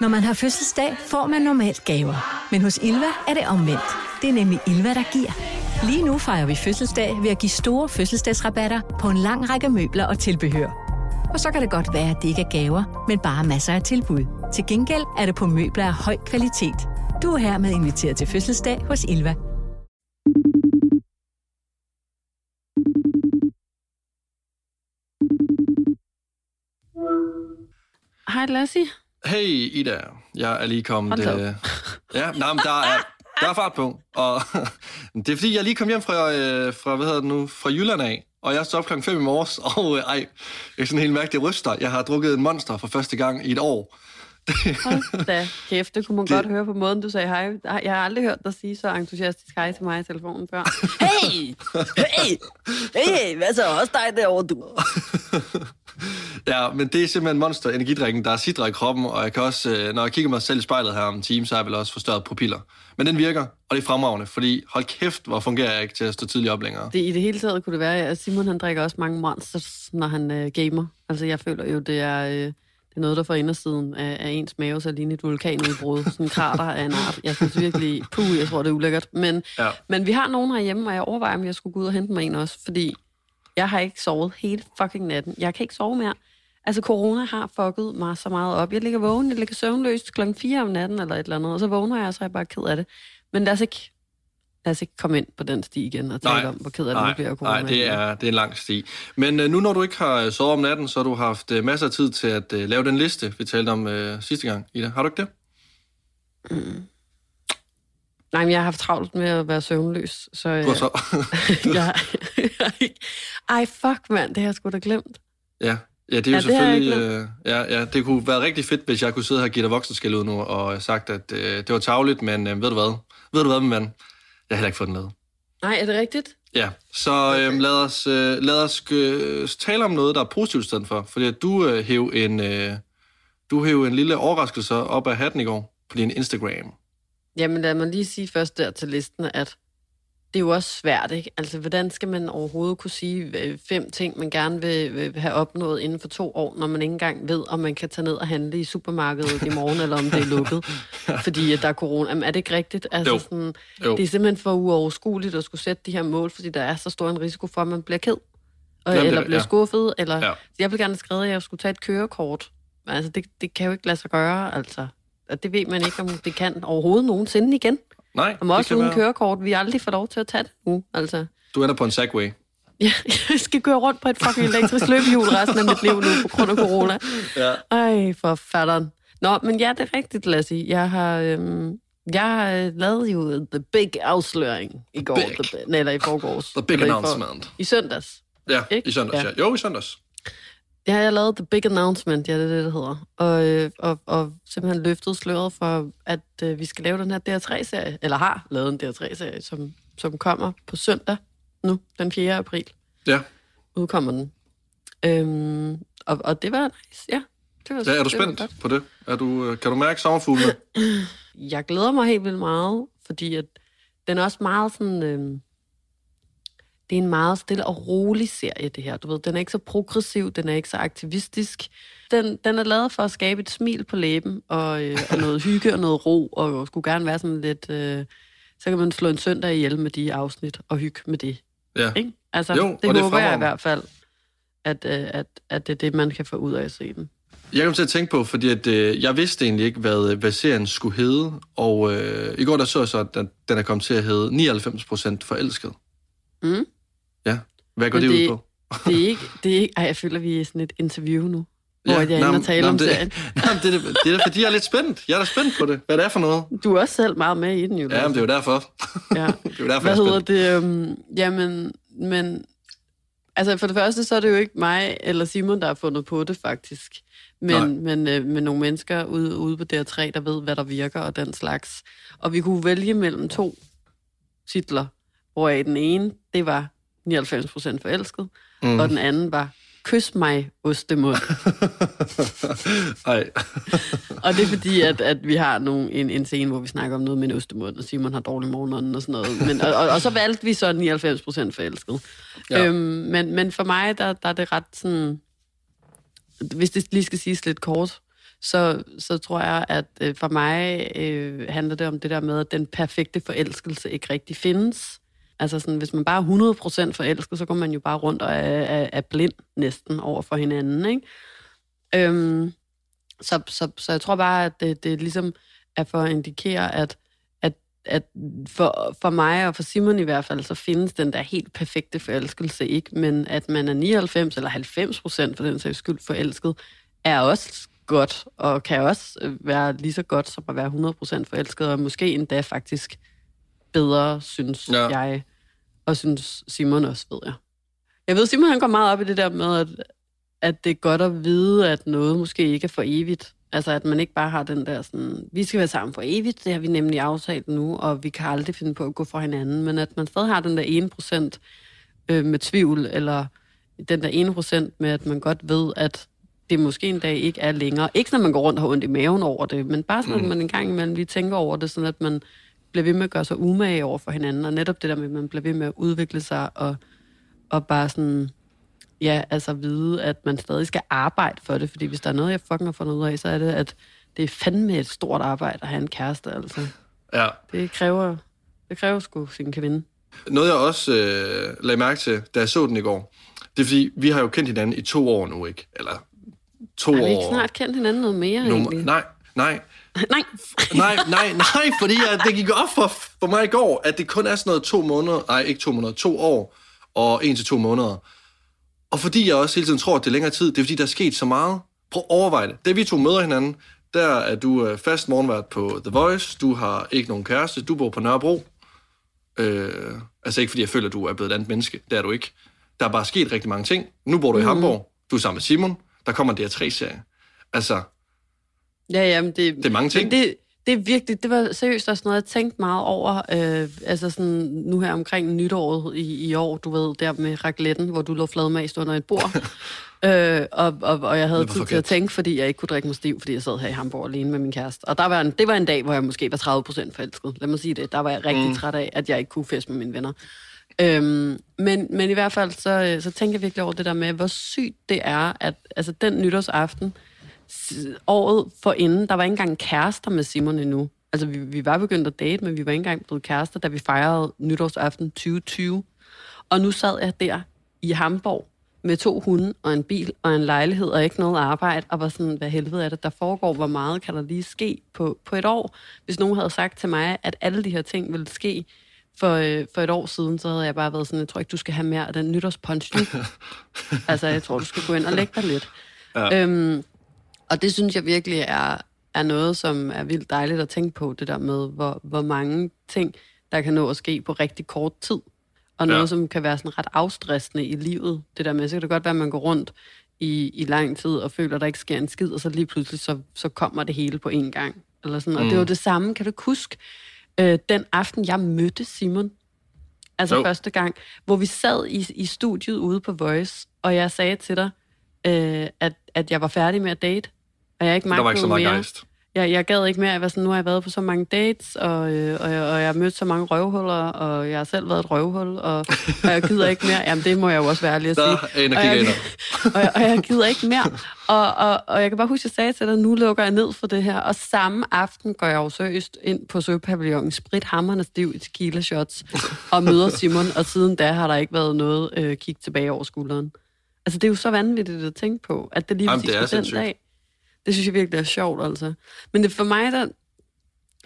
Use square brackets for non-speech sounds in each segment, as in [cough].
Når man har fødselsdag, får man normalt gaver. Men hos Ilva er det omvendt. Det er nemlig Ilva, der giver. Lige nu fejrer vi fødselsdag ved at give store fødselsdagsrabatter på en lang række møbler og tilbehør. Og så kan det godt være, at det ikke er gaver, men bare masser af tilbud. Til gengæld er det på møbler af høj kvalitet. Du er hermed inviteret til fødselsdag hos Ilva. Hej Lassie. Hey Ida, jeg er lige kommet... Øh, ja, nej, men der er, der er fart på. Og [laughs] det er fordi, jeg lige kom hjem fra, øh, fra, hvad hedder det nu, fra Jylland af. Og jeg stod op klokken 5 i morges, [laughs] og øh, ej, jeg er sådan helt mærkelig ryster. Jeg har drukket en monster for første gang i et år. Hold da kæft, det kunne man det... godt høre på måden, du sagde hej. Jeg har aldrig hørt dig sige så entusiastisk hej til mig i telefonen før. Hey! Hey! Hey! Hvad så? Også dig derovre, du? [laughs] ja, men det er simpelthen monster energidrikken, der sidder i kroppen, og jeg kan også, øh, når jeg kigger mig selv i spejlet her om en time, så har jeg vel også forstørret pupiller. Men den virker, og det er fremragende, fordi hold kæft, hvor fungerer jeg ikke til at stå tidligt op længere. Det, I det hele taget kunne det være, at Simon han drikker også mange monsters, når han øh, gamer. Altså jeg føler jo, det er, øh, det er noget, der får indersiden af, af ens mave, så lige et vulkanudbrud. Sådan en krater af en art. Jeg synes virkelig, puh, jeg tror, det er ulækkert. Men, Ja. men vi har nogen herhjemme, og jeg overvejer, om jeg skulle gå ud og hente mig en også, fordi jeg har ikke sovet hele fucking natten. Jeg kan ikke sove mere. Altså, corona har fucket mig så meget op. Jeg ligger vågen, jeg ligger søvnløs klokken 4 om natten eller et eller andet, og så vågner jeg, og så er jeg bare ked af det. Men lad os ikke, lad os ikke komme ind på den sti igen og tale Nej. om, hvor ked af det Nej, bliver af corona. nej det, er, det er en lang sti. Men øh, nu når du ikke har øh, sovet om natten, så har du haft øh, masser af tid til at øh, lave den liste, vi talte om øh, sidste gang, Ida. Har du ikke det? Nej, men jeg har haft travlt med at være søvnløs, så... Du har så... [laughs] jeg, [laughs] ej, fuck, mand, det har jeg sgu da glemt. ja. Ja, det er jo Ja, selvfølgelig... øh, ja, ja, det kunne være rigtig fedt, hvis jeg kunne sidde her og give dig voksenskæld ud nu, og sagt, at øh, det var tavligt, men øh, ved du hvad? Ved du hvad, min ven? Jeg har heller ikke fået den lavet. Nej, er det rigtigt? Ja, så øh, lad os, øh, lad os øh, tale om noget, der er positivt i stedet for. Fordi at du øh, hæv en, øh, du hæv en lille overraskelse op af hatten i går på din Instagram. Jamen lad mig lige sige først der til listen, at det er jo også svært, ikke? Altså, hvordan skal man overhovedet kunne sige øh, fem ting, man gerne vil, have opnået inden for to år, når man ikke engang ved, om man kan tage ned og handle i supermarkedet i morgen, eller om det er lukket, [laughs] fordi at der er corona. Jamen, er det ikke rigtigt? Altså, Jo. Sådan, Jo. det er simpelthen for uoverskueligt at skulle sætte de her mål, fordi der er så stor en risiko for, at man bliver ked. Og, Jamen, det- eller bliver ja. skuffet, eller... Ja. Jeg vil gerne skrevet, at jeg skulle tage et kørekort. Altså, det, det kan jo ikke lade sig gøre, altså. Og det ved man ikke, om det kan overhovedet nogensinde igen. Nej, Og også uden være. kørekort. Vi har aldrig fået lov til at tage det nu, altså. Du ender på en Segway. [laughs] Ja, jeg skal køre rundt på et fucking elektrisk [laughs] løbehjul resten af mit liv nu, på grund af corona. Ja. Ej, for fatteren. Nå, men ja, det er rigtigt, Lassie. Jeg har, øhm, jeg har øh, lavet jo The Big afsløring i går. Big. The, eller i forgårs. The big Eller i for- announcement. I søndags. Ja, Ikke? i søndags, Ja. ja. Jo, i søndags. Ja, jeg har lavet The Big Announcement, ja, det er det, det hedder. Og, øh, og, og simpelthen løftet sløret for, at øh, vi skal lave den her DR3-serie, eller har lavet en DR3-serie, som, som kommer på søndag nu, den 4. april, Ja. udkommer den. Øhm, og, og det var nice, ja. Det var, ja er du det spændt godt. på det? Er du, øh, kan du mærke sommerfuglene? [clears throat] Jeg glæder mig helt vildt meget, fordi at den er også meget sådan... Øhm, det er en meget stille og rolig serie, det her. Du ved, den er ikke så progressiv, den er ikke så aktivistisk. Den, den er lavet for at skabe et smil på læben, og, øh, og noget hygge og noget ro, og skulle gerne være sådan lidt... Øh, så kan man slå en søndag ihjel med de afsnit, og hygge med det. Ja. Ikke? Altså, Jo, det det er håber jeg i hvert fald, at, øh, at, at det er det, man kan få ud af at se den. Jeg kom til at tænke på, fordi at, øh, jeg vidste egentlig ikke, hvad, hvad serien skulle hedde. Og øh, i går der så jeg så, at den, den er kommet til at hedde 99% forelsket. Mm. Ja. Hvad går Men det, det- ud på? Det er ikke... Det er ikke ej, jeg føler, vi er sådan et interview nu, hvor Ja, jeg er inde og taler nå, om det- serien. Jamen, det, er [laughs] det, det er da, fordi, jeg er lidt spændt. Jeg er da spændt på det. Hvad det er for noget. Du er også selv meget med i den, jo. Ja, men det er jo derfor. Ja. [laughs] Det er jo derfor, Hvad jeg er hedder det? Um, jamen, men... Altså, for det første, så er det jo ikke mig eller Simon, der har fundet på det, faktisk. Nej. Men, men øh, med nogle mennesker ude, ude på DR3, der ved, hvad der virker og den slags. Og vi kunne vælge mellem to titler, hvoraf den ene, det var 99% forelsket, mm. og den anden var Kys mig, ostemund. [laughs] Ej. Og det er fordi, at, at vi har nogle, en, en scene, hvor vi snakker om noget med en ostemund, og Simon har dårlig morgenånden og sådan noget. Men, og, og, og så valgte vi så 99 procent forelsket. Ja. Øhm, men, men for mig, der, der er det ret sådan... Hvis det lige skal siges lidt kort, så, så tror jeg, at øh, for mig øh, handler det om det der med, at den perfekte forelskelse ikke rigtig findes. Altså sådan, hvis man bare er 100% forelsket, så går man jo bare rundt og er, er, er blind næsten over for hinanden, ikke? Øhm, så, så, så jeg tror bare, at det, det ligesom er for at indikere, at, at, at for, for mig og for Simon i hvert fald, så findes den der helt perfekte forelskelse ikke, men at man er 99 eller 90 procent for den sags skyld forelsket, er også godt, og kan også være lige så godt som at være 100 procent forelsket, og måske endda faktisk bedre, synes ja. jeg, og synes Simon også, ved jeg. Jeg ved, Simon han går meget op i det der med, at, at det er godt at vide, at noget måske ikke er for evigt. Altså, at man ikke bare har den der sådan, vi skal være sammen for evigt, det har vi nemlig aftalt nu, og vi kan aldrig finde på at gå fra hinanden, men at man stadig har den der ene procent øh, med tvivl, eller den der ene procent med, at man godt ved, at det måske en dag ikke er længere. Ikke når man går rundt og har ondt i maven over det, men bare sådan, mm. at man en gang imellem lige tænker over det, sådan at man bliver ved med at gøre sig umage over for hinanden, og netop det der med, at man bliver ved med at udvikle sig, og, og bare sådan, ja, altså vide, at man stadig skal arbejde for det, fordi hvis der er noget, jeg fucking har fundet ud af, så er det, at det er fandme et stort arbejde at have en kæreste, altså. Ja. Det kræver, det kræver sgu sin kvinde. Noget, jeg også øh, lagde mærke til, da jeg så den i går, det er fordi, vi har jo kendt hinanden i to år nu, ikke? Eller to år. Har vi ikke snart kendt hinanden noget mere, Nummer, egentlig? nej, nej. Nej. nej, nej, nej, fordi at det gik op for, for mig i går, at det kun er sådan noget to måneder, nej, ikke to måneder, to år og en til to måneder. Og fordi jeg også hele tiden tror, at det er længere tid, det er fordi, der er sket så meget. Prøv at overveje det. Da vi to møder hinanden, der er du øh, fast morgenvært på The Voice, du har ikke nogen kæreste, du bor på Nørrebro. Øh, altså ikke fordi jeg føler, at du er blevet et andet menneske, det er du ikke. Der er bare sket rigtig mange ting. Nu bor du i mm. Hamburg, du er sammen med Simon, der kommer en DR3-serie. Altså, Ja, jamen det, det er mange ting. Det, det er virkelig, det var seriøst også noget, jeg tænkte meget over, øh, altså sådan nu her omkring nytåret i, i år, du ved, der med racletten, hvor du lå fladmast under et bord. [laughs] øh, og, og, og jeg havde tid til at tænke, fordi jeg ikke kunne drikke mig stiv, fordi jeg sad her i Hamburg alene med min kæreste. Og der var en, det var en dag, hvor jeg måske var 30 procent forelsket. Lad mig sige det. Der var jeg rigtig mm. træt af, at jeg ikke kunne feste med mine venner. Øhm, men, men i hvert fald, så, så tænker jeg virkelig over det der med, hvor sygt det er, at altså, den nytårsaften, året for inden, der var ikke engang kærester med Simon endnu. Altså, vi, vi var begyndt at date, men vi var ikke engang blevet kærester, da vi fejrede nytårsaften 2020. Og nu sad jeg der i Hamburg med to hunde og en bil og en lejlighed og ikke noget arbejde, og var sådan, hvad helvede er det, der foregår, hvor meget kan der lige ske på, på et år? Hvis nogen havde sagt til mig, at alle de her ting ville ske for, øh, for et år siden, så havde jeg bare været sådan, jeg tror ikke, du skal have mere af den nytårspunch nu. [laughs] altså, jeg tror, du skal gå ind og lægge dig lidt. Ja. Øhm, og det synes jeg virkelig er, er noget, som er vildt dejligt at tænke på, det der med, hvor, hvor mange ting, der kan nå at ske på rigtig kort tid. Og noget, ja. som kan være sådan ret afstressende i livet. Det der med, så kan det godt være, at man går rundt i, i lang tid og føler, at der ikke sker en skid, og så lige pludselig, så, så kommer det hele på én gang. Eller sådan. Og mm. det var det samme, kan du huske, øh, den aften, jeg mødte Simon, altså jo. første gang, hvor vi sad i, i studiet ude på Voice, og jeg sagde til dig, øh, at, at jeg var færdig med at date, og jeg ikke Der var ikke så meget mere. gejst. Jeg, jeg gad ikke mere. Jeg var sådan, nu har jeg været på så mange dates, og, øh, og, jeg, og jeg har mødt så mange røvhuller, og jeg har selv været et røvhul, og, og jeg gider ikke mere. Jamen, det må jeg jo også være ærlig at sige. Der er en, og, jeg, og, jeg, og jeg gider ikke mere. Og, og, og jeg kan bare huske, at jeg sagde til dig, nu lukker jeg ned for det her. Og samme aften går jeg jo seriøst ind på Søpavillonen, sprit hammerne stiv i tequila shots, og møder Simon, og siden da har der ikke været noget øh, kig tilbage over skulderen. Altså, det er jo så vanvittigt at tænke på, at det lige Jamen, det er den dag. Det synes jeg virkelig er sjovt, altså. Men det for mig, der,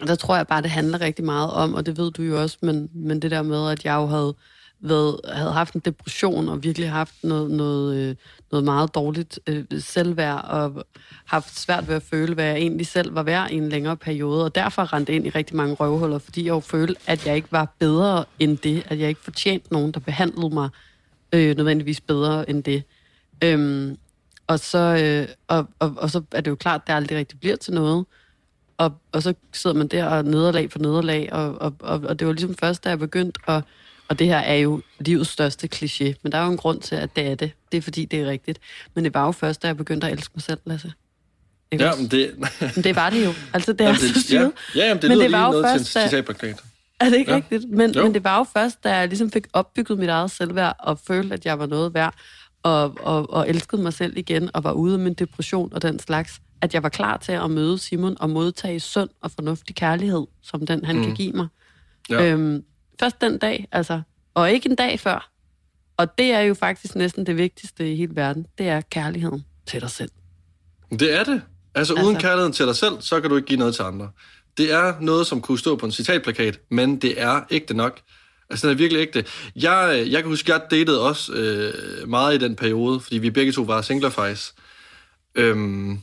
der tror jeg bare, det handler rigtig meget om, og det ved du jo også, men, men det der med, at jeg jo havde, været, havde haft en depression, og virkelig haft noget, noget, øh, noget meget dårligt øh, selvværd, og haft svært ved at føle, hvad jeg egentlig selv var værd i en længere periode, og derfor rendte ind i rigtig mange røvhuller, fordi jeg jo følte, at jeg ikke var bedre end det, at jeg ikke fortjente nogen, der behandlede mig øh, nødvendigvis bedre end det. Øhm, og så, øh, og, og, og så er det jo klart, at det aldrig rigtig bliver til noget. Og, og så sidder man der og nederlag for nederlag, og, og, og, og det var ligesom først, da jeg begyndte at og det her er jo livets største kliché, men der er jo en grund til, at det er det. Det er fordi, det er rigtigt. Men det var jo først, da jeg begyndte at elske mig selv, Lasse. Ikke ja, men det... men det var det jo. Altså, det er jamen, det, ja, ja, jamen, det men det var jo noget først, til en citatplakat. Er det ikke ja. rigtigt? Men, men det var jo først, da jeg ligesom fik opbygget mit eget selvværd, og følte, at jeg var noget værd, og, og, og elskede mig selv igen, og var ude med min depression og den slags, at jeg var klar til at møde Simon og modtage sund og fornuftig kærlighed, som den han mm. kan give mig. Ja. Øhm, først den dag, altså, og ikke en dag før. Og det er jo faktisk næsten det vigtigste i hele verden. Det er kærligheden til dig selv. Det er det. Altså, uden Altså- kærligheden til dig selv, så kan du ikke give noget til andre. Det er noget, som kunne stå på en citatplakat, men det er ægte nok. Altså, det er virkelig ægte. Jeg, jeg kan huske, jeg datede også øh, meget i den periode, fordi vi begge to var singler faktisk. Øhm,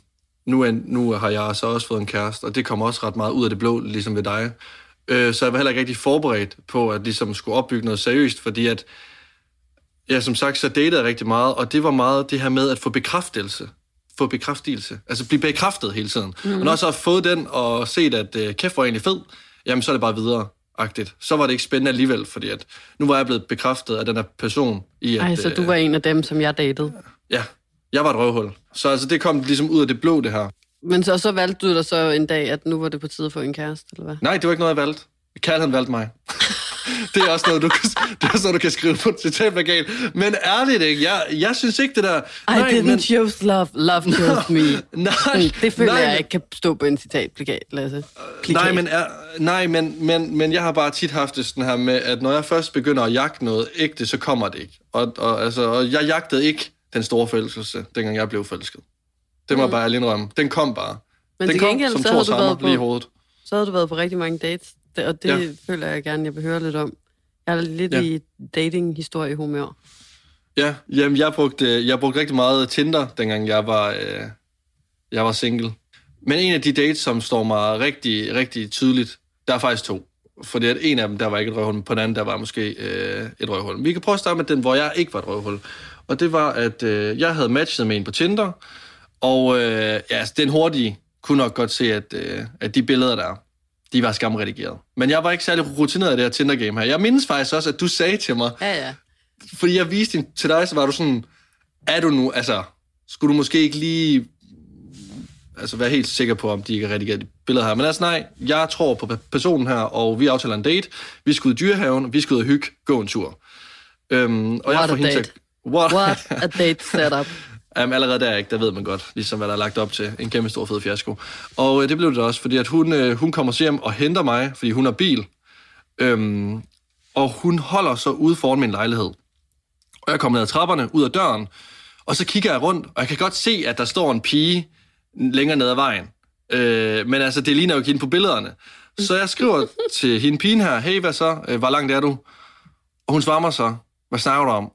nu, er, nu har jeg så også fået en kæreste, og det kom også ret meget ud af det blå, ligesom ved dig. Øh, så jeg var heller ikke rigtig forberedt på, at ligesom skulle opbygge noget seriøst, fordi at, ja, som sagt, så datede jeg rigtig meget, og det var meget det her med at få bekræftelse få bekræftelse. Altså blive bekræftet hele tiden. Mm. Og når jeg så har fået den og set, at øh, kæft var egentlig fed, jamen så er det bare videre agtigt. Så var det ikke spændende alligevel, fordi at nu var jeg blevet bekræftet af den her person i, at... Ej, så du øh, var en af dem, som jeg datede. Ja, jeg var et røvhul. Så altså, det kom ligesom ud af det blå, det her. Men så, så valgte du dig så en dag, at nu var det på tide at få en kæreste, eller hvad? Nej, det var ikke noget, jeg valgte. Kærligheden valgte mig. [laughs] det er også noget, du kan, det er også noget, du kan skrive på et citatplakat. Men ærligt ikke, jeg, jeg synes ikke det der... I didn't men, choose love, love [laughs] chose me. nej, Det føler nej, jeg ikke kan stå på en citatplakat, Lasse. Nej, men, er, nej men, men, men jeg har bare tit haft det sådan her med, at når jeg først begynder at jagte noget ægte, så kommer det ikke. Og, og, altså, og jeg jagtede ikke den store forelskelse, dengang jeg blev forelsket. Det må mm. jeg bare indrømme. Den kom bare. Men den til kom gengæld, som så havde du været på- lige i hovedet. Så havde du været på rigtig mange dates, det- og det Ja. føler jeg gerne, jeg vil høre lidt om. Jeg er lidt Ja. ja. i dating-historie-humør. Ja, jamen, jeg brugte, jeg brugte rigtig meget Tinder, dengang jeg var, øh, jeg var single. Men en af de dates, som står mig rigtig, rigtig tydeligt, der er faktisk to. Fordi at en af dem, der var ikke et røvhul, men på den anden, der var måske øh, et røvhul. Vi kan prøve at starte med den, hvor jeg ikke var et røvhul. Og det var, at øh, jeg havde matchet med en på Tinder, og øh, ja, altså, den hurtige kunne nok godt se, at, øh, at de billeder der, de var skamredigeret. Men jeg var ikke særlig rutineret i det her Tinder-game her. Jeg mindes faktisk også, at du sagde til mig, Ja, ja. fordi jeg viste den til dig, så var du sådan, er du nu, altså, skulle du måske ikke lige altså være helt sikker på, om de ikke har redigeret de billeder her. Men altså nej, jeg tror på personen her, og vi aftaler en date. Vi skal ud i dyrehaven, vi skal ud og hygge, gå en tur. Øhm, og What jeg får a hende til date. at- What? What a date setup. [laughs] Jamen, allerede der ikke, der ved man godt, ligesom hvad der er lagt op til. En kæmpe stor fed fiasko. Og øh, det blev det også, fordi at hun, øh, hun kommer hjem og henter mig, fordi hun har bil. Øhm, og hun holder så ude foran min lejlighed. Og jeg kommer ned ad trapperne, ud af døren, og så kigger jeg rundt, og jeg kan godt se, at der står en pige længere ned ad vejen. Øh, men altså, det ligner jo ikke hende på billederne. Så jeg skriver til hende pigen her, hey, hvad så? Øh, hvor langt er du? Og hun svarer mig så, hvad snakker du om?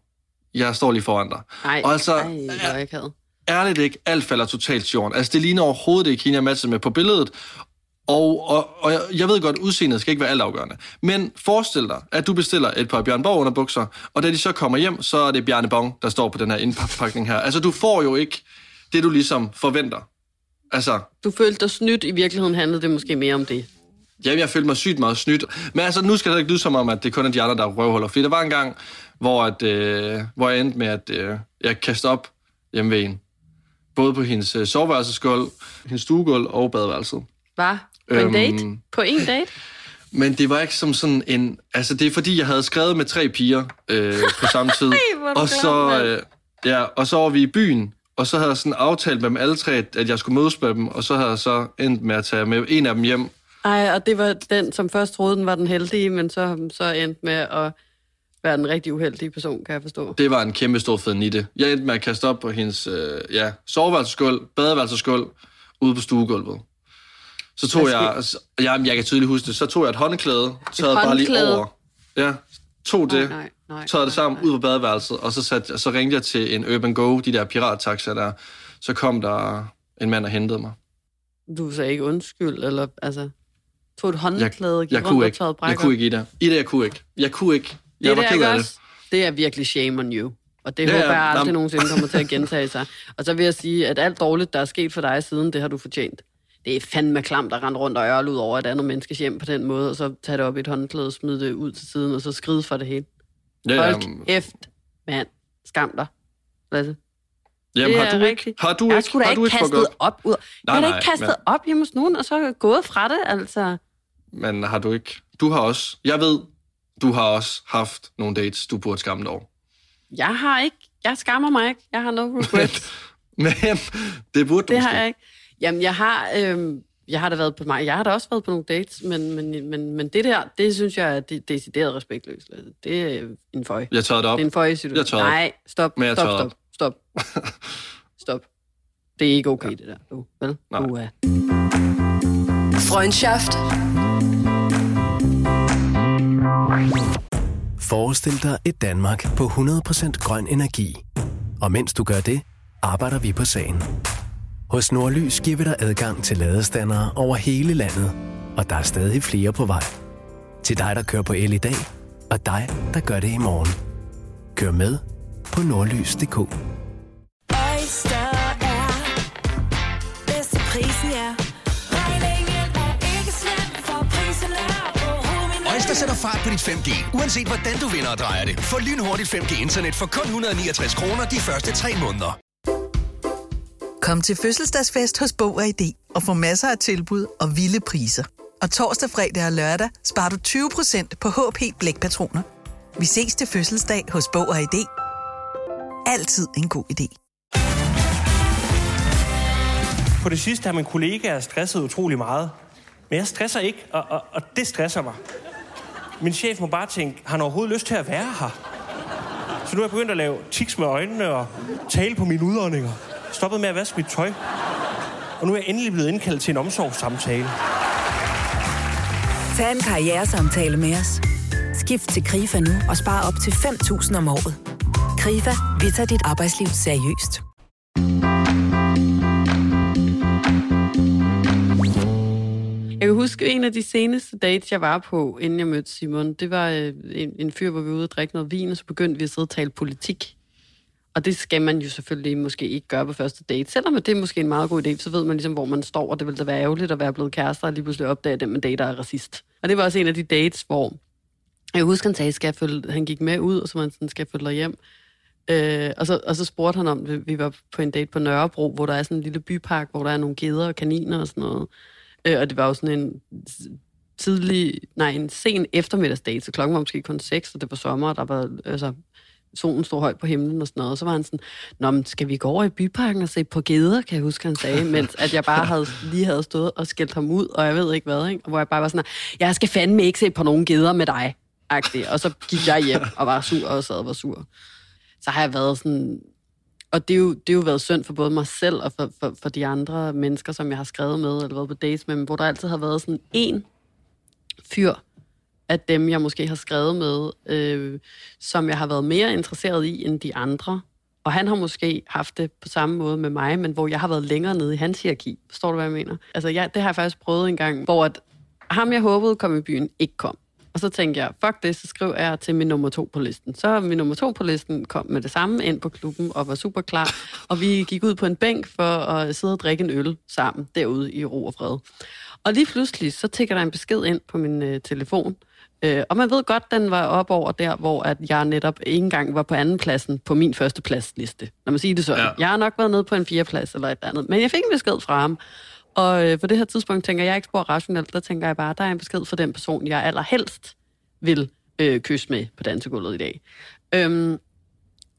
Jeg står lige foran dig. Ej, Og altså, ej, hvor jeg ikke havde. ærligt ikke, alt falder totalt til jorden. Altså, det ligner overhovedet ikke hende, jeg matcher med på billedet. Og, og, og jeg, jeg ved godt, udseendet skal ikke være altafgørende. Men forestil dig, at du bestiller et par Bjørn Borg underbukser, og da de så kommer hjem, så er det Bjarne Bong, der står på den her indpakning her. Altså, du får jo ikke det, du ligesom forventer. Altså, Du følte dig snydt. I virkeligheden handlede det måske mere om det. Jamen, jeg følte mig sygt meget snydt. Men altså, nu skal det ikke lyde som om, at det kun er de andre, der er røvhuller. Fordi der var en gang, hvor, at, øh, hvor jeg endte med, at øh, jeg kastede op hjemme ved en. Både på hendes øh, soveværelsesgulv, hendes stuegulv og badeværelset. Hvad? På en Øhm, date? På en [laughs] date? Men det var ikke som sådan en... Altså, det er fordi, jeg havde skrevet med tre piger øh, på samme [laughs] tid. du og, så, øh, ja, og så var vi i byen, og så havde jeg sådan aftalt med dem alle tre, at jeg skulle mødes med dem, og så havde jeg så endt med at tage med en af dem hjem. Ej, og det var den, som først troede, den var den heldige, men så, så endte med at være den rigtig uheldige person, kan jeg forstå. Det var en kæmpe stor fed nitte. Jeg endte med at kaste op på hendes øh, ja, soveværelsesgulv, badeværelsesgulv, ude på stuegulvet. Så tog jeg, jamen, jeg kan tydeligt huske det, så tog jeg et håndklæde, taget bare lige over. Ja, tog det, Nej, nej, nej, det sammen nej, ud på badeværelset, og så, sat, så ringte jeg til en Urban Go, de der pirattaxaer der. Så kom der en mand og hentede mig. Du sagde ikke undskyld, eller altså... Tog et håndklæde gik Jeg rundt kunne ikke. tørrede Jeg kunne ikke i det. I det, jeg kunne ikke. Jeg kunne ikke. Jeg det var ked af det. Det er virkelig shame on you. Og det Ja, håber jeg aldrig jamen. nogensinde kommer til at [laughs] gentage sig. Og så vil jeg sige, at alt dårligt, der er sket for dig siden, det har du fortjent. Det er fandme klamt at rende rundt og ørle ud over et andet menneskes hjem på den måde, og så tage det op i et håndklæde, smide det ud til siden, og så skride for det hele. Ja, Hold kæft, mand. Skam dig. Lasse. jamen, har du ikke? Har du Jeg ikke? skulle da har du ikke kastet op? op ud. Nej, jeg har da ikke kastet men- op hjemme hos nogen, og så gået fra det, altså. Men har du ikke... Du har også... Jeg ved, du har også haft nogle dates, du burde skamme dig over. Jeg har ikke, jeg skammer mig ikke. Jeg har no regrets. [laughs] Men det burde du Det har måske. jeg ikke. Jamen, jeg har, øh, jeg har da været på mig. Jeg har da også været på nogle dates, men, men, men, men det der, det synes jeg er det, decideret respektløst. Det er en føj. Jeg tørrede det op. Det er en føj situation. Jeg tørrede. Nej, stop, Men jeg stop, stop, stop. [laughs] Stop. Det er ikke okay, det der. Du, vel? Nej. Du er... Freundschaft. Forestil dig et Danmark på 100% grøn energi. Og mens du gør det, arbejder vi på sagen. Hos Nordlys giver vi dig adgang til ladestandere over hele landet, og der er stadig flere på vej. Til dig, der kører på el i dag, og dig, der gør det i morgen. Kør med på nordlys.dk. Øjster sætter fart på dit 5G, uanset hvordan du vinder og drejer det. Få lynhurtigt 5G-internet for kun 169 kroner de første 3 måneder. Kom til fødselsdagsfest hos Bog og ID og få masser af tilbud og vilde priser. Og torsdag, fredag og lørdag sparer du 20% på HP Blækpatroner. Vi ses til fødselsdag hos Bog og ID. Altid en god idé. På det sidste har min kollega stresset utrolig meget. Men jeg stresser ikke, og, og, og det stresser mig. Min chef må bare tænke, har han overhovedet lyst til at være her? Så nu er jeg begyndt at lave tiks med øjnene og tale på mine udåndinger. Stoppet med at vaske mit tøj. Og nu er jeg endelig blevet indkaldt til en omsorgssamtale. Tag en karrieresamtale med os. Skift til KRIFA nu og spar op til 5.000 om året. KRIFA, vi tager dit arbejdsliv seriøst. Jeg kan huske en af de seneste dates, jeg var på, inden jeg mødte Simon. Det var øh, en, en fyr, hvor vi var ude og drikke noget vin, og så begyndte vi at sidde og tale politik. Og det skal man jo selvfølgelig måske ikke gøre på første date. Selvom det er måske en meget god idé, så ved man ligesom, hvor man står, og det ville da være ærgerligt at være blevet kærester, og lige pludselig opdage, at den man dater er racist. Og det var også en af de dates, hvor jeg husker, han sagde, skal jeg følge, han gik med ud, og så var han sådan, skal jeg følge dig hjem? Øh, og, så, og så spurgte han om, vi var på en date på Nørrebro, hvor der er sådan en lille bypark, hvor der er nogle geder og kaniner og sådan noget. Øh, og det var jo sådan en tidlig, nej, en sen eftermiddagsdate, så klokken var måske kun seks, og det var sommer, og der var, altså, solen stod højt på himlen og sådan noget. Og så var han sådan, Nå, men skal vi gå over i byparken og se på geder, kan jeg huske, han sagde, [laughs] mens at jeg bare havde, lige havde stået og skældt ham ud, og jeg ved ikke hvad, ikke? Og hvor jeg bare var sådan, jeg skal fandme ikke se på nogen geder med dig, agtig. Og så gik jeg hjem og var sur, og sad og var sur. Så har jeg været sådan, og det er, jo, det er jo været synd for både mig selv og for, for, for de andre mennesker, som jeg har skrevet med, eller været på dates med, men hvor der altid har været sådan en fyr af dem, jeg måske har skrevet med, øh, som jeg har været mere interesseret i end de andre. Og han har måske haft det på samme måde med mig, men hvor jeg har været længere nede i hans hierarki. Forstår du, hvad jeg mener? Altså, jeg, det har jeg faktisk prøvet en gang, hvor at ham, jeg håbede kom i byen, ikke kom. Og så tænkte jeg, fuck det, så skriver jeg til min nummer to på listen. Så min nummer to på listen kom med det samme ind på klubben og var super klar. Og vi gik ud på en bænk for at sidde og drikke en øl sammen derude i ro og fred. Og lige pludselig, så tækker der en besked ind på min øh, telefon. Øh, og man ved godt, den var op over der, hvor at jeg netop ikke engang var på anden pladsen på min første pladsliste. Lad mig sige det sådan. Ja. Jeg har nok været nede på en fjerde plads eller et eller andet. Men jeg fik en besked fra ham. Og øh, på det her tidspunkt tænker jeg ikke spor rationelt. Der tænker jeg bare, der er en besked for den person, jeg allerhelst vil øh, kysse med på dansegulvet i dag. Øhm,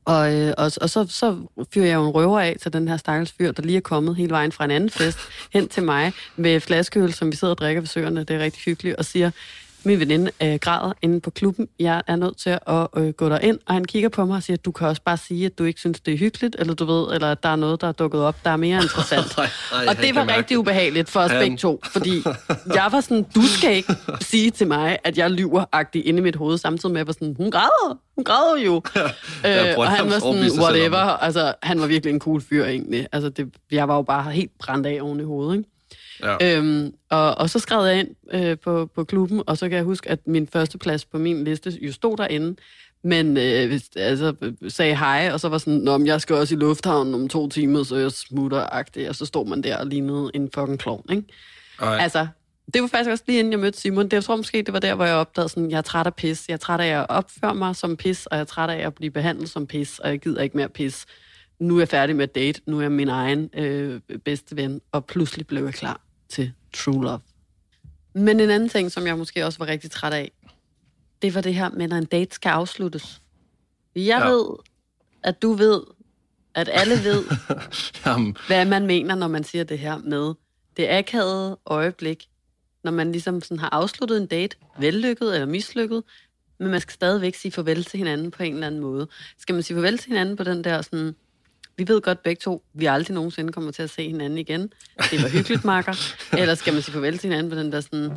og, øh, og, og så, så fyrer jeg jo en røver af til den her stakkels fyr, der lige er kommet hele vejen fra en anden fest hen til mig med flaskeøl, som vi sidder og drikker ved søerne. Det er rigtig hyggeligt. Og siger, min veninde øh, græder inde på klubben. Jeg er nødt til at øh, gå derind. Og han kigger på mig og siger, du kan også bare sige, at du ikke synes, det er hyggeligt, eller du ved, eller at der er noget, der er dukket op, der er mere [laughs] interessant. Ej, ej, og det var rigtig det. ubehageligt for os Han- begge to, fordi jeg var sådan, du skal ikke [laughs] sige til mig, at jeg lyver-agtig inde i mit hoved, samtidig med, at jeg var sådan, hun græder, hun græder jo. [laughs] Ja, øh, og han var sådan, whatever. Altså, han var virkelig en cool fyr egentlig. Altså, det, jeg var jo bare helt brændt af oven i hovedet, ikke? Ja. Øhm, og, og så skrev jeg ind øh, på, på klubben, og så kan jeg huske, at min første plads på min liste jo stod derinde, men øh, altså, sagde hej, og så var sådan, Nå, men jeg skal også i lufthavnen om to timer, så jeg smutter-agtig, og så stod man der og lignede en fucking klovn, ikke? Ej. Altså, det var faktisk også lige inden jeg mødte Simon. Det, jeg tror måske, det var der, hvor jeg opdagede sådan, jeg er træt af pis. Jeg er træt af at opføre mig som pis, og jeg er træt af at blive behandlet som pis, og jeg gider ikke mere pis. Nu er jeg færdig med at date. Nu er jeg min egen øh, bedste ven, og pludselig blev jeg klar til true love. Men en anden ting, som jeg måske også var rigtig træt af, det var det her med, når en date skal afsluttes. Jeg Ja. ved, at du ved, at alle ved, [laughs] Jamen, hvad man mener, når man siger det her med, det akavede øjeblik, når man ligesom sådan har afsluttet en date, vellykket eller mislykket, men man skal stadigvæk sige farvel til hinanden på en eller anden måde. Skal man sige farvel til hinanden på den der sådan, vi ved godt begge to, vi aldrig nogensinde kommer til at se hinanden igen. Det var hyggeligt, Marker. [laughs] Eller skal man sige farvel til hinanden på den der sådan,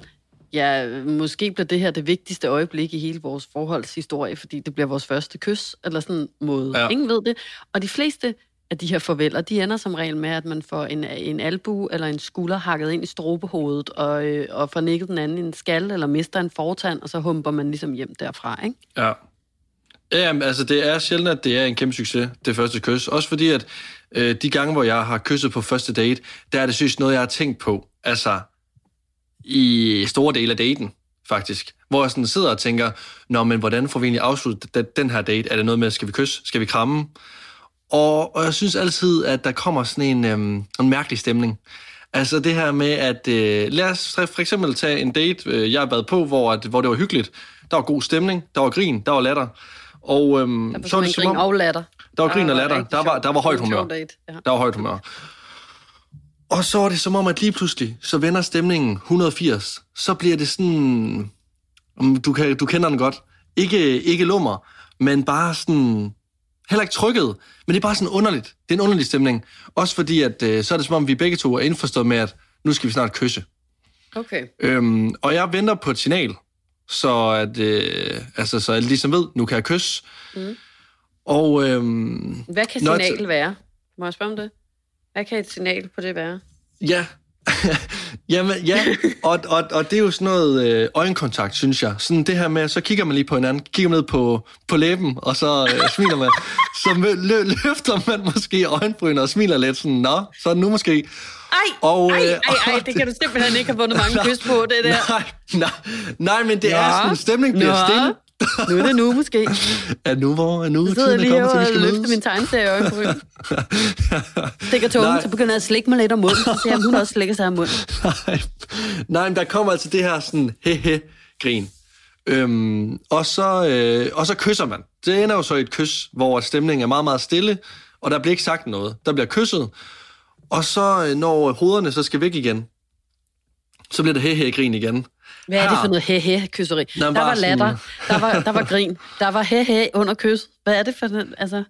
ja, måske bliver det her det vigtigste øjeblik i hele vores forholdshistorie, fordi det bliver vores første kys, eller sådan måde. Ja. Ja. Ingen ved det. Og de fleste af de her farveler, de ender som regel med, at man får en, en albu eller en skulder hakket ind i strobehovedet, og, øh, og får nikket den anden i en skal, eller mister en fortand, og så humper man ligesom hjem derfra, ikke? Ja. Ja, jamen, altså det er sjældent, at det er en kæmpe succes, det første kys. Også fordi, at øh, de gange, hvor jeg har kysset på første date, der er det synes noget, jeg har tænkt på. Altså, i store dele af daten, faktisk. Hvor jeg sådan sidder og tænker, Nå, men hvordan får vi egentlig afsluttet den- den her date? Er det noget med, skal vi kysse? Skal vi kramme? Og, og jeg synes altid, at der kommer sådan en, øhm, en mærkelig stemning. Altså det her med, at øh, lad os for eksempel tage en date, øh, jeg har været på, hvor, at, hvor det var hyggeligt. Der var god stemning, der var grin, der var latter. Og øhm, Der var så var det som om, og latter. der var grin og latter. Der var, der var højt humør. Der var højt humør. Og så er det som om, at lige pludselig, så vender stemningen 180. Så bliver det sådan... mm, Du, kan, du kender den godt. Ikke, ikke lummer, men bare sådan... Heller ikke trykket, men det er bare sådan underligt. Det er en underlig stemning. Også fordi, at øh, så er det som om, vi begge to er indforstået med, at nu skal vi snart kysse. Okay. Øhm, og jeg venter på et signal, så at, øh, altså, så jeg ligesom ved, nu kan jeg kysse. Mm. Og øhm, Hvad kan signalet være? Må jeg spørge om det? Hvad kan et signal på det være? Ja. [laughs] Jamen, ja, og, og, og det er jo sådan noget øh, øjenkontakt, synes jeg. Sådan det her med, så kigger man lige på hinanden, kigger man ned på, på læben, og så øh, smiler man. Så lø, løfter man måske øjenbryn og smiler lidt sådan, nå, så er det nu måske. Ej, Og, ej, øh, ej, ej, det kan du simpelthen ikke have vundet mange [laughs] kys på, det der. Nej, nej, nej, men det Nå. er sådan, stemning bliver Nå. stille. Nu er det nu, måske. [laughs] Er nu, hvor er nu Så sidder jeg lige vi og løfter min tegneserie i øjenbryn. [laughs] Stikker tungen, Nej. så begynder jeg at slikke mig lidt om munden. Så ser jeg, hun også slikker sig om munden. Nej, nej, men der kommer altså det her sådan he-he-grin. Øhm, og, så, øh, og så kysser man. Det ender jo så i et kys, hvor stemningen er meget, meget stille, og der bliver ikke sagt noget. Der bliver kysset, og så øh, når hovederne så skal væk igen, så bliver det he-he-grin igen. Hvad er det Her- for noget he-he-kysseri? Nå, men Der var latter, der var, der var grin, der var he-he under kys. Hvad er det for den? Altså,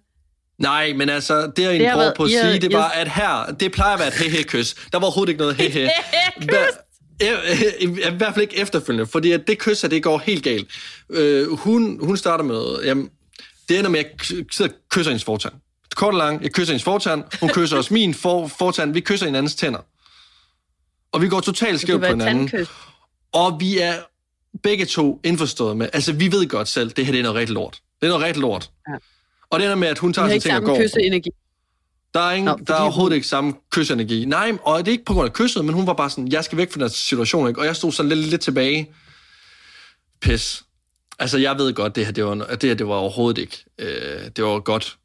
Nej, men altså, det jeg egentlig prøver på at sige, det var, at her, det plejer at være et he-he-kys. Der var overhovedet ikke noget he-he. [laughs] Hva- I, hvert fald ikke efterfølgende, fordi at det kys, her, det går helt galt. Øh, hun, hun starter med jamen, det ender med, at jeg sidder og kysser hendes fortand. Kort og lang, jeg kysser hendes fortand, hun kysser også min for, fortand, vi kysser hinandens tænder. Og vi går totalt skævt på hinanden. tandkys. Og vi er begge to indforstået med, altså vi ved godt selv, det her det er noget rigtig lort. Det er noget rigtig lort. Ja. Og det ender med, at hun tager sin ting og går. kysseenergi. Der er, ingen, Nå, der er overhovedet hun- ikke samme kysenergi. Nej, og det er ikke på grund af kysset, men hun var bare sådan, jeg skal væk fra den situation, ikke? og jeg stod sådan lidt, lidt tilbage. Pis. Altså, jeg ved godt, det her, det var, det her, det var overhovedet ikke. Øh, det var godt.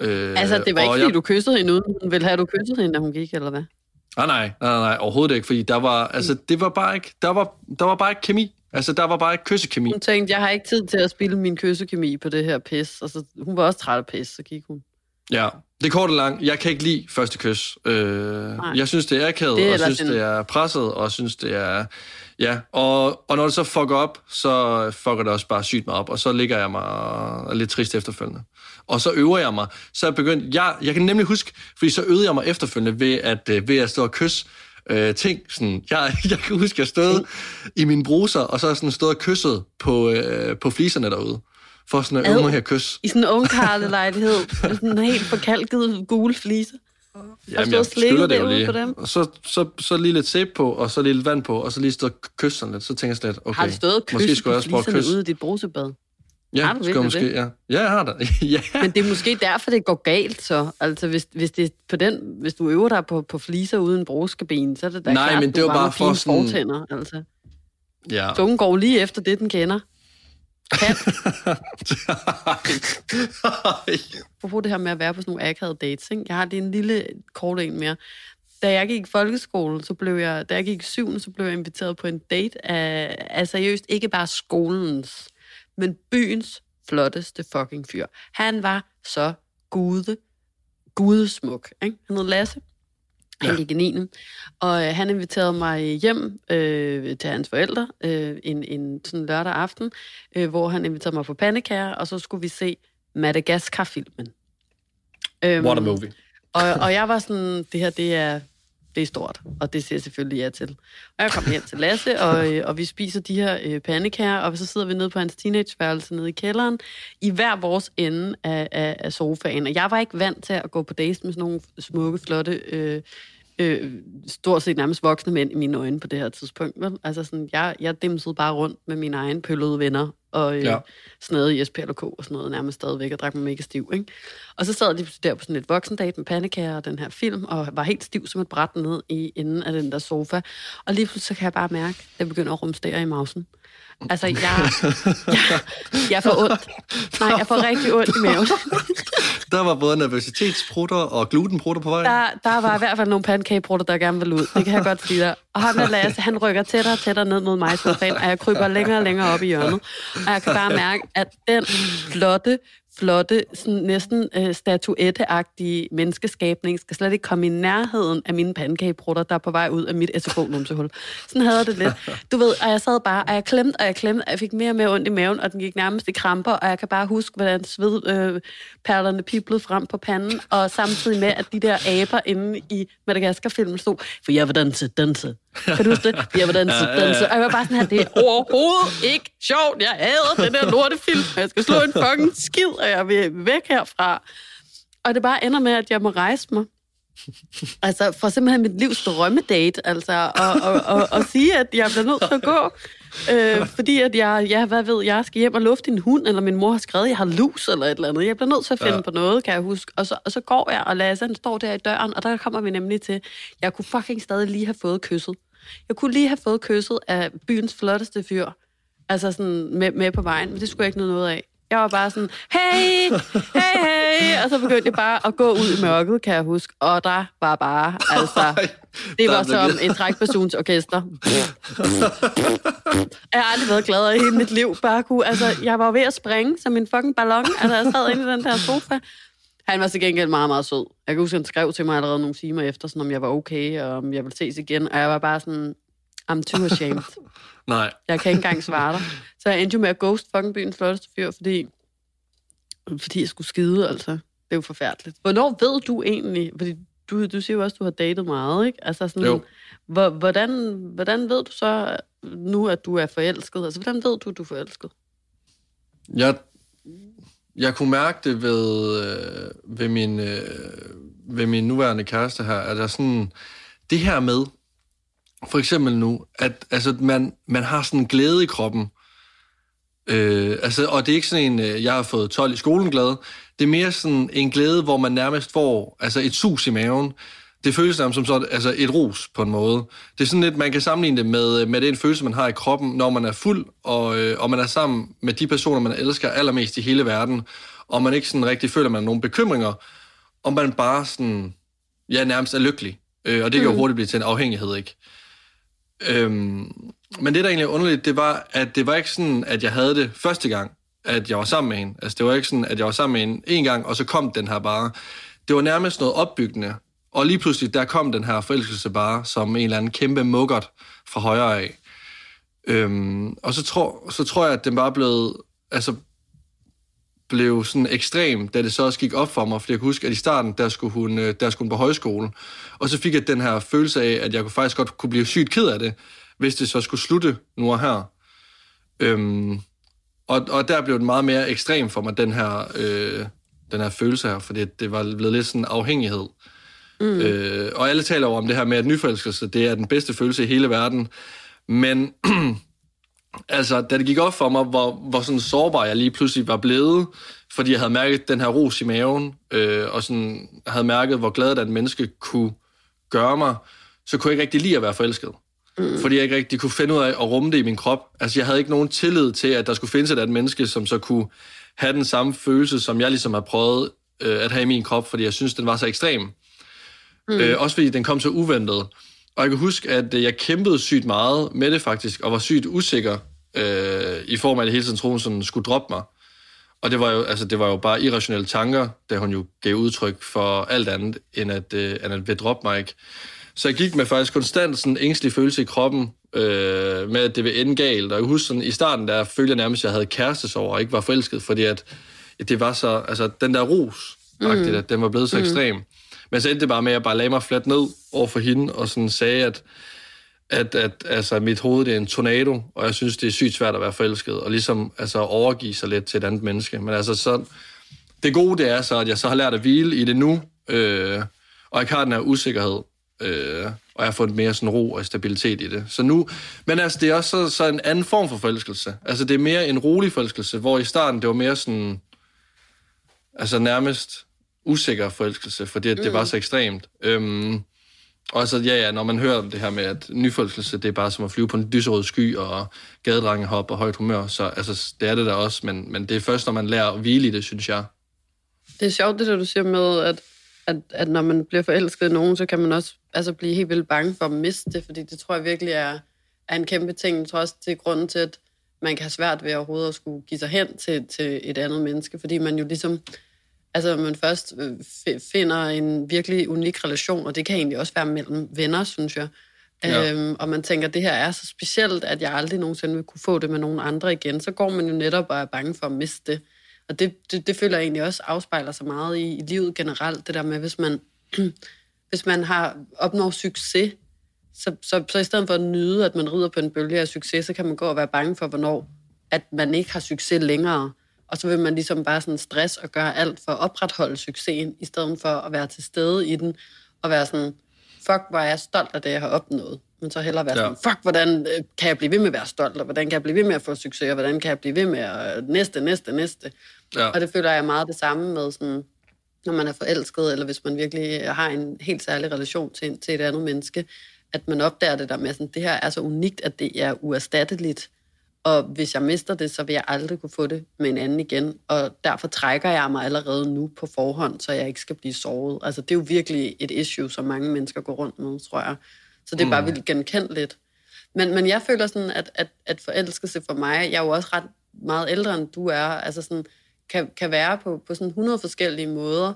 Øh, Altså, det var ikke, fordi jeg, du kyssede hende, uden hun ville have, at du kyssede hende, da hun gik, eller hvad? Nej, nej, nej, nej, overhovedet ikke, fordi der var, altså, det var bare ikke, der var, der var bare ikke kemi. Altså, der var bare ikke kyssekemi. Hun tænkte, jeg har ikke tid til at spille min kyssekemi på det her pis. Og så, hun var også træt af pis, så gik hun. Ja, det er kort og langt. Jeg kan ikke lide første kys. Øh, jeg synes, det er akavet, og synes, en- det er presset, og synes, det er... Ja, og, og når det så fucker op, så fucker det også bare sygt mig op, og så ligger jeg mig og er lidt trist efterfølgende. Og så øver jeg mig. Så jeg begyndt... Jeg, jeg kan nemlig huske, fordi så øvede jeg mig efterfølgende ved at, øh, ved at stå og kysse øh, ting. Sådan, [laughs] jeg, jeg kan huske, jeg stod i min bruser, og så sådan stået og kysset på, øh, på fliserne derude. For sådan at øve mig her kys. I sådan en ungkarle-lejlighed, med sådan en helt forkalket gule flise. Jamen, jeg skyller det jo lige. på dem? Og så, så, så lige lidt sæbe på, og så lige lidt vand på, og så lige stå og kysse sådan lidt. Så tænker jeg lidt, okay, Har du stået og måske skulle jeg også prøve at kysse. ude i dit brusebad? Ja, Har du virkelig måske, det? ja. Ja, jeg har det. [laughs] ja. Men det er måske derfor, det går galt så. Altså, hvis, hvis, det, på den, hvis du øver dig på, på fliser uden bruskabine, så er det da Nej, klart, men det var bare for sådan- fortænder. Altså. ja. Tungen går lige efter det, den kender. Kan. [laughs] Apropos det her med at være på sådan nogle akavede dates, ikke? Jeg har lige en lille kort en mere. Da jeg gik i folkeskole, så blev jeg, da jeg gik i syvende, så blev jeg inviteret på en date af, af seriøst ikke bare skolens, men byens flotteste fucking fyr. Han var så gude, gudesmuk. Ikke? Han hed Lasse. Han gik i 9. Og øh, han inviterede mig hjem øh, til hans forældre øh, en, en sådan lørdag aften, øh, hvor han inviterede mig på pandekager, og så skulle vi se Madagaskar-filmen. Øhm, What a movie. og, og jeg var sådan, det her, det er, det er stort, og det siger jeg selvfølgelig ja til. Og jeg kom hjem til Lasse, og, [laughs] øh, og vi spiser de her øh, pandekager, og så sidder vi nede på hans teenageværelse nede i kælderen, i hver vores ende af, af, af sofaen. Og jeg var ikke vant til at gå på dates med sådan nogle smukke, flotte, øh, øh, stort set nærmest voksne mænd i mine øjne på det her tidspunkt. Vel? Altså sådan, jeg, jeg dimsede bare rundt med mine egne pøllede venner, og øh, Ja. snede i SPLK og sådan noget, nærmest stadigvæk, og drak mig mega stiv, ikke? Og så sad de der på sådan et voksendate med pandekager og den her film, og var helt stiv som et bræt ned i enden af den der sofa. Og lige pludselig så kan jeg bare mærke, at jeg begynder at rumstere i mausen. Altså, jeg, jeg, jeg får ondt. Nej, jeg får rigtig ondt i maven. [laughs] Der var både nervøsitetsprutter og glutenprutter på vej. Der, der var i hvert fald nogle pandekageprutter, der gerne ville ud. Det kan jeg godt sige dig. Og ham der Lasse, han rykker tættere og tættere ned mod mig sofaen, og jeg kryber længere og længere op i hjørnet. Og jeg kan bare mærke, at den flotte, flotte, sådan næsten øh, statuetteagtige menneskeskabning skal slet ikke komme i nærheden af mine pandekageprutter, der er på vej ud af mit SFO-numsehul. Sådan havde det lidt. Du ved, og jeg sad bare, og jeg klemte, og jeg klemte, og jeg fik mere og mere ondt i maven, og den gik nærmest i kramper, og jeg kan bare huske, hvordan svedperlerne øh, piblede frem på panden, og samtidig med, at de der aber inde i Madagaskar-filmen stod, for jeg vil danse, danse. Kan du huske det? Jeg vil danse, danse. Og jeg var bare sådan her, det er overhovedet ikke sjovt. Jeg hader den der lortefilm, jeg skal slå en fucking skid, jeg vil væk herfra. Og det bare ender med, at jeg må rejse mig. [laughs] Altså, for simpelthen mit livs drømmedate, altså, og, og, og, og sige, at jeg bliver nødt til at gå. Øh, fordi at jeg, ja, hvad ved jeg, skal hjem og lufte en hund, eller min mor har skrevet, at jeg har lus, eller et eller andet. Jeg bliver nødt til at finde Ja. på noget, kan jeg huske. Og så, og så går jeg, og Lasse, han står der i døren, og der kommer vi nemlig til, jeg kunne fucking stadig lige have fået kysset. Jeg kunne lige have fået kysset af byens flotteste fyr, altså sådan med, med på vejen, men det skulle jeg ikke noget af. Jeg var bare sådan, hey, hey, hey, og så begyndte jeg bare at gå ud i mørket, kan jeg huske, og der var bare, altså, [laughs] det var som et trækpersonsorkester. [laughs] Jeg har aldrig været gladere i hele mit liv. Bare kunne, altså, jeg var ved at springe som en fucking ballon. Altså, jeg sad inde i den der sofa. Han var til gengæld meget, meget sød. Jeg kan huske, han skrev til mig allerede nogle timer efter, sådan, om jeg var okay, og om jeg ville ses igen. Og jeg var bare sådan, I'm too ashamed. [laughs] Nej. Jeg kan ikke engang svare dig. Så jeg endte jo med at ghost fucking byens flotteste fyr, fordi, fordi jeg skulle skide, altså. Det er jo forfærdeligt. Hvornår ved du egentlig, fordi du, du siger jo også, at du har datet meget, ikke? Altså sådan, Jo. hvor, hvordan, hvordan ved du så nu, at du er forelsket? Altså, hvordan ved du, at du er forelsket? Jeg, jeg kunne mærke det ved, øh, ved, min, øh, ved min nuværende kæreste her, at der sådan, det her med, for eksempel nu, at altså, man, man har sådan en glæde i kroppen, øh, altså, og det er ikke sådan en, øh, jeg har fået 12 i skolen glad, det er mere sådan en glæde, hvor man nærmest får altså et sus i maven, det føles nærmest som sådan, altså et ros på en måde. Det er sådan lidt, man kan sammenligne det med, med den følelse, man har i kroppen, når man er fuld, og, øh, og man er sammen med de personer, man elsker allermest i hele verden, og man ikke sådan rigtig føler, man har nogle bekymringer, og man bare sådan, ja, nærmest er lykkelig. Øh, og det kan jo Mm. hurtigt blive til en afhængighed, ikke? Øhm, men det, der egentlig er underligt, det var, at det var ikke sådan, at jeg havde det første gang, at jeg var sammen med hende. Altså, det var ikke sådan, at jeg var sammen med hende en gang, og så kom den her bare. Det var nærmest noget opbyggende. Og lige pludselig, der kom den her forelskelse bare, som en eller anden kæmpe muggert fra højre af. Øhm, og så tror, så tror jeg, at den bare blev, altså, blev sådan ekstrem, da det så også gik op for mig, fordi jeg kunne huske, at i starten, der skulle hun, øh, der skulle hun på højskole, og så fik jeg den her følelse af, at jeg kunne faktisk godt kunne blive sygt ked af det, hvis det så skulle slutte nu og her. Øhm, og, og der blev det meget mere ekstrem for mig, den her, øh, den her følelse her, fordi det var blevet lidt sådan en afhængighed. Mm. Øh, og alle taler jo om det her med, at nyforelskelse, det er den bedste følelse i hele verden. Men [clears throat] altså, da det gik op for mig, hvor, hvor sådan sårbar jeg lige pludselig var blevet, fordi jeg havde mærket den her ros i maven, øh, og sådan havde mærket, hvor glad den menneske kunne gøre mig, så kunne jeg ikke rigtig lide at være forelsket. Mm. Fordi jeg ikke rigtig kunne finde ud af at rumme det i min krop. Altså, jeg havde ikke nogen tillid til, at der skulle findes et andet menneske, som så kunne have den samme følelse, som jeg ligesom har prøvet øh, at have i min krop, fordi jeg synes, den var så ekstrem. Mm. Øh, også fordi den kom så uventet. Og jeg kan huske, at øh, jeg kæmpede sygt meget med det faktisk, og var sygt usikker øh, i form af, at det hele tiden troede, sådan skulle droppe mig. Og det var, jo, altså, det var jo bare irrationelle tanker, da hun jo gav udtryk for alt andet, end at, øh, end at vil droppe mig ikke. Så jeg gik med faktisk konstant sådan en ængstelig følelse i kroppen, øh, med at det ville ende galt. Og jeg husker sådan, i starten, der følte jeg nærmest, at jeg havde kærestesorg og ikke var forelsket, fordi at, at det var så, altså den der ros, mm. at den var blevet så mm. ekstrem. Men så endte det bare med, at jeg bare lagde mig fladt ned over for hende, og sådan sagde, at, at, at altså, mit hoved det er en tornado, og jeg synes, det er sygt svært at være forelsket, og ligesom altså, overgive sig lidt til et andet menneske. Men altså, så, det gode det er så, at jeg så har lært at hvile i det nu, øh, og jeg har den her usikkerhed, øh, og jeg har fået mere sådan ro og stabilitet i det. Så nu, men altså, det er også så, så en anden form for forelskelse. Altså, det er mere en rolig forelskelse, hvor i starten, det var mere sådan, altså nærmest usikker forelskelse, fordi at det var så ekstremt. Øhm, og så, ja, ja, når man hører det her med, at nyforelskelse, det er bare som at flyve på en lyserød sky og gadedrengehop og højt humør, så altså, det er det der også, men, men det er først, når man lærer at hvile i det, synes jeg. Det er sjovt, det der du siger med, at, at, at når man bliver forelsket i nogen, så kan man også altså, blive helt vildt bange for at miste det, fordi det tror jeg virkelig er, er en kæmpe ting. Jeg tror også, det er grunden til, at man kan have svært ved overhovedet at skulle give sig hen til, til et andet menneske, fordi man jo ligesom, altså man først øh, fi- finder en virkelig unik relation, og det kan egentlig også være mellem venner, synes jeg. Ja. Øhm, og man tænker, det her er så specielt, at jeg aldrig nogensinde vil kunne få det med nogen andre igen. Så går man jo netop og er bange for at miste det. Og det, det, det føler jeg egentlig også afspejler sig meget i, i livet generelt, det der med, hvis man, [clears throat] hvis man har opnået succes, så, så, så i stedet for at nyde, at man rider på en bølge af succes, så kan man gå og være bange for, hvornår at man ikke har succes længere. Og så vil man ligesom bare sådan stress og gøre alt for at opretholde succesen, i stedet for at være til stede i den, og være sådan, fuck, hvor er jeg stolt af det, jeg har opnået. Men så hellere være Ja. sådan, fuck, hvordan øh, kan jeg blive ved med at være stolt, og hvordan kan jeg blive ved med at få succes, og hvordan kan jeg blive ved med at næste, næste, næste. Ja. Og det føler jeg meget det samme med sådan, når man er forelsket, eller hvis man virkelig har en helt særlig relation til, til et andet menneske, at man opdager det der med, sådan, det her er så unikt, at det er uerstatteligt. Og hvis jeg mister det, så vil jeg aldrig kunne få det med en anden igen. Og derfor trækker jeg mig allerede nu på forhånd, så jeg ikke skal blive såret. Altså, det er jo virkelig et issue, som mange mennesker går rundt med, tror jeg. Så det er bare vildt genkendeligt. Men, men jeg føler sådan, at, at, at forelskelse for mig, jeg er jo også ret meget ældre end du er, altså sådan, kan, kan være på, på sådan 100 forskellige måder.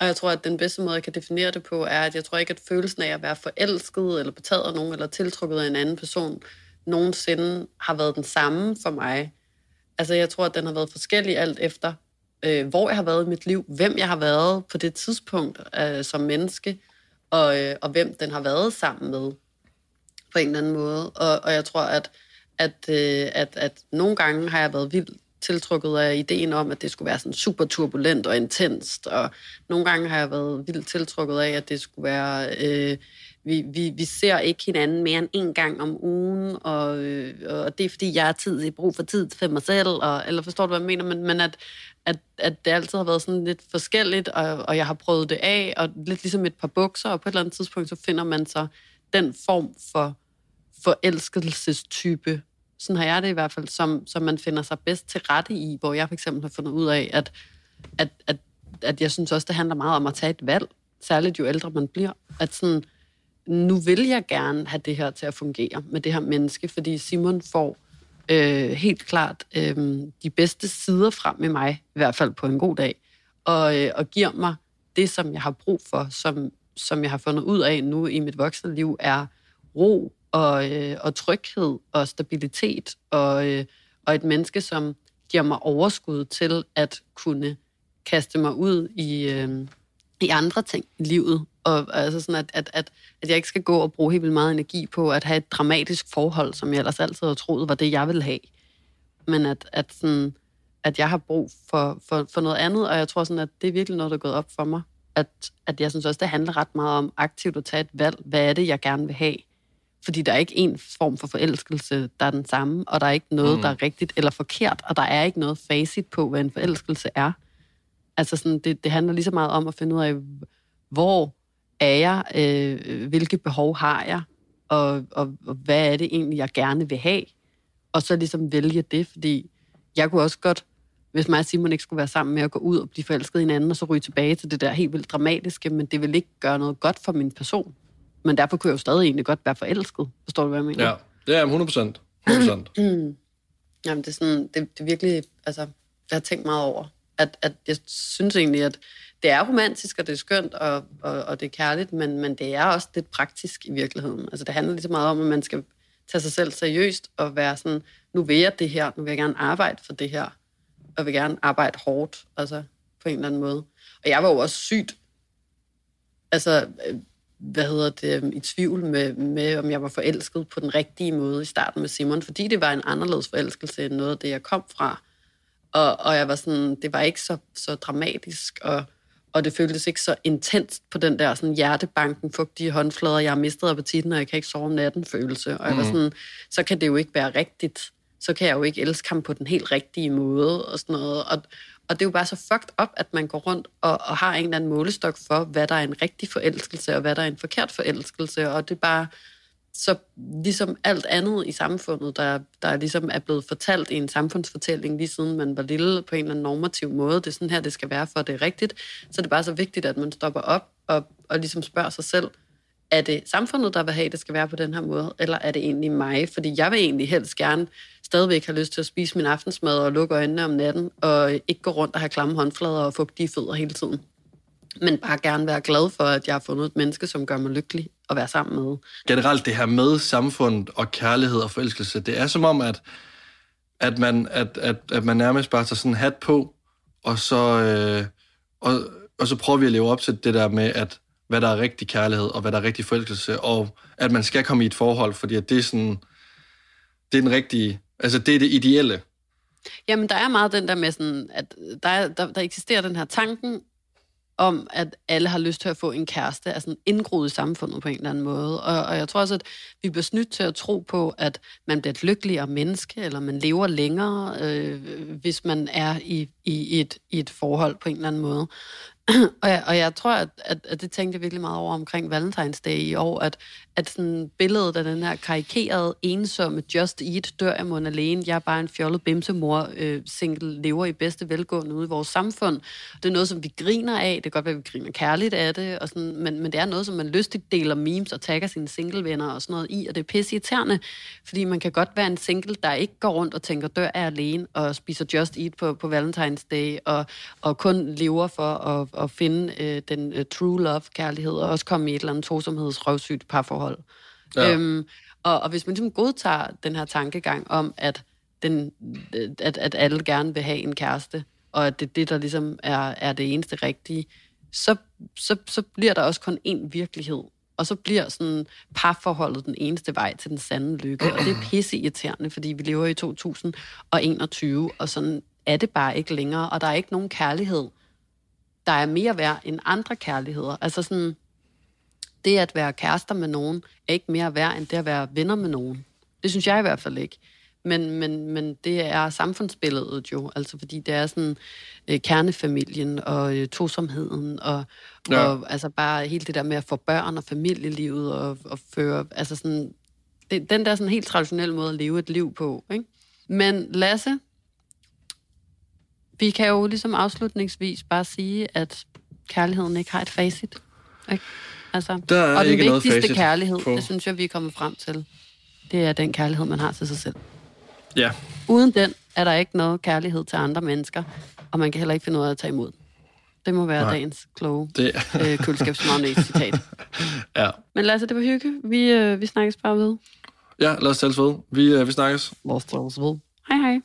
Og jeg tror, at den bedste måde, jeg kan definere det på, er, at jeg tror ikke, at følelsen af at være forelsket, eller betaget af nogen, eller tiltrukket af en anden person, nogensinde har været den samme for mig. Altså, jeg tror, at den har været forskellig alt efter, øh, hvor jeg har været i mit liv, hvem jeg har været på det tidspunkt øh, som menneske, og, øh, og hvem den har været sammen med på en eller anden måde. Og, og jeg tror, at, at, øh, at, at nogle gange har jeg været vildt tiltrukket af ideen om, at det skulle være sådan super turbulent og intenst, og nogle gange har jeg været vildt tiltrukket af, at det skulle være, øh, vi, vi, vi ser ikke hinanden mere end en gang om ugen, og, øh, og det er fordi, jeg har tid, i brug for tid for mig selv, og, eller forstår du, hvad jeg mener, men, men at, at, at det altid har været sådan lidt forskelligt, og, og jeg har prøvet det af, og lidt ligesom et par bukser, og på et eller andet tidspunkt, så finder man så den form for forelskelsestype, sådan har jeg det i hvert fald, som, som man finder sig bedst til rette i, hvor jeg for eksempel har fundet ud af, at, at, at, at jeg synes også, det handler meget om at tage et valg, særligt jo ældre man bliver, at sådan, nu vil jeg gerne have det her til at fungere med det her menneske, fordi Simon får øh, helt klart øh, de bedste sider frem med mig, i hvert fald på en god dag, og, øh, og giver mig det, som jeg har brug for, som, som jeg har fundet ud af nu i mit voksne liv, er ro og, øh, og tryghed og stabilitet og, øh, og et menneske, som giver mig overskud til at kunne kaste mig ud i, øh, i andre ting i livet. Og altså sådan, at, at, at, at jeg ikke skal gå og bruge helt vildt meget energi på at have et dramatisk forhold, som jeg ellers altid har troet var det, jeg ville have. Men at, at, sådan, at jeg har brug for, for, for noget andet, og jeg tror sådan, at det er virkelig noget, der er gået op for mig. At, at jeg synes også, det handler ret meget om aktivt at tage et valg. Hvad er det, jeg gerne vil have? Fordi der er ikke en form for forelskelse, der er den samme, og der er ikke noget, mm. der er rigtigt eller forkert, og der er ikke noget facit på, hvad en forelskelse er. Altså sådan, det, det handler lige så meget om at finde ud af, hvor er jeg, øh, hvilke behov har jeg, og, og, og hvad er det egentlig, jeg gerne vil have, og så ligesom vælge det, fordi jeg kunne også godt, hvis mig og Simon ikke skulle være sammen med at gå ud og blive forelsket i hinanden, og så ryge tilbage til det der helt vildt dramatiske, men det vil ikke gøre noget godt for min person. Men derfor kunne jeg jo stadig egentlig godt være forelsket. Forstår du, hvad jeg mener? Ja, det er 100 procent. 100 procent. [clears throat] Jamen, det er, sådan, det, det er virkelig, altså, jeg har tænkt meget over. At, at jeg synes egentlig, at det er romantisk, og det er skønt, og, og, og det er kærligt, men, men det er også lidt praktisk i virkeligheden. Altså det handler lige så meget om, at man skal tage sig selv seriøst og være sådan, nu vil jeg det her, nu vil jeg gerne arbejde for det her, og vil gerne arbejde hårdt, altså på en eller anden måde. Og jeg var jo også sygt, altså, øh, hvad hedder det, øh, i tvivl med, med, om jeg var forelsket på den rigtige måde i starten med Simon, fordi det var en anderledes forelskelse end noget af det, jeg kom fra. Og, og jeg var sådan, det var ikke så, så dramatisk, og, og det føltes ikke så intenst på den der sådan hjertebanken, fugtige håndflader, jeg har mistet appetitten, og jeg kan ikke sove om natten følelse. Og jeg var Mm. sådan, så kan det jo ikke være rigtigt. Så kan jeg jo ikke elske ham på den helt rigtige måde, og sådan noget. Og, og det er jo bare så fucked up, at man går rundt og, og har en eller anden målestok for, hvad der er en rigtig forelskelse, og hvad der er en forkert forelskelse. Og det er bare så ligesom alt andet i samfundet, der, der ligesom er blevet fortalt i en samfundsfortælling, lige siden man var lille på en eller anden normativ måde. Det er sådan her, det skal være, for at det er rigtigt. Så det er bare så vigtigt, at man stopper op og, og ligesom spørger sig selv, er det samfundet, der vil have, at det skal være på den her måde, eller er det egentlig mig? Fordi jeg vil egentlig helst gerne stadigvæk have lyst til at spise min aftensmad og lukke øjnene om natten, og ikke gå rundt og have klamme håndflader og fugtige fødder hele tiden. Men bare gerne være glad for, at jeg har fundet et menneske, som gør mig lykkelig at være sammen med. generelt det her med samfundet og kærlighed og forelskelse, det er som om, at, at, man, at, at, at man nærmest bare tager sådan en hat på, og så, øh, og, og så prøver vi at leve op til det der med, at hvad der er rigtig kærlighed, og hvad der er rigtig forelskelse, og at man skal komme i et forhold, fordi at det er sådan, det er den rigtige, altså det er det ideelle. Jamen, der er meget den der med sådan, at der, er, der, der eksisterer den her tanken om, at alle har lyst til at få en kæreste, er sådan indgroet i samfundet på en eller anden måde. Og, og jeg tror også, at vi bliver snydt til at tro på, at man bliver et lykkeligere menneske, eller man lever længere, øh, hvis man er i, i, et, i et forhold på en eller anden måde og, jeg, og jeg tror, at, at, at det tænkte jeg virkelig meget over omkring Valentinsdag i år, at, at sådan billedet af den her karikerede, ensomme Just Eat, dør jeg mon alene, jeg er bare en fjollet bimsemor, øh, single, lever i bedste velgående ude i vores samfund. Det er noget, som vi griner af, det kan godt være, at vi griner kærligt af det, og sådan, men, men det er noget, som man lystigt deler memes og tagger sine singlevenner og sådan noget i, og det er pisseirriterende, fordi man kan godt være en single, der ikke går rundt og tænker, dør er alene, og spiser Just Eat på, på Valentine's Day, og, og kun lever for at, at finde øh, den øh, true love kærlighed, og også komme i et eller andet tosomhedsrøvsygt parforhold. Ja. Ja. Øhm, og, og hvis man ligesom godtager den her tankegang om, at, den, øh, at, at alle gerne vil have en kæreste, og at det er det, der ligesom er, er det eneste rigtige, så, så, så bliver der også kun én virkelighed. Og så bliver sådan parforholdet den eneste vej til den sande lykke. Og det er pisse irriterende, fordi vi lever i 2021, og sådan er det bare ikke længere. Og der er ikke nogen kærlighed, der er mere værd end andre kærligheder. Altså sådan, det at være kærester med nogen, er ikke mere værd end det at være venner med nogen. Det synes jeg i hvert fald ikke. Men, men, men det er samfundsbilledet jo, altså fordi det er sådan øh, kernefamilien og øh, tosomheden og, Ja. og altså bare hele det der med at få børn og familielivet og, og føre, altså sådan, det, den der sådan helt traditionelle måde at leve et liv på, ikke? Men Lasse, vi kan jo ligesom afslutningsvis bare sige, at kærligheden ikke har et facit. Ikke? Altså, Der er og den ikke noget vigtigste facit kærlighed, på- det synes jeg, vi er kommet frem til, det er den kærlighed, man har til sig selv. Ja. Uden den er der ikke noget kærlighed til andre mennesker, og man kan heller ikke finde ud af at tage imod. Det må være Nej. Nej. dagens kloge Det- øh, køleskabsmagnet-citat. Ja. Men Lasse, det var hygge. Vi, øh, vi snakkes bare ved. Ja, lad os tales ved. Vi, øh, vi snakkes. Lad os tales ved. Hej hej.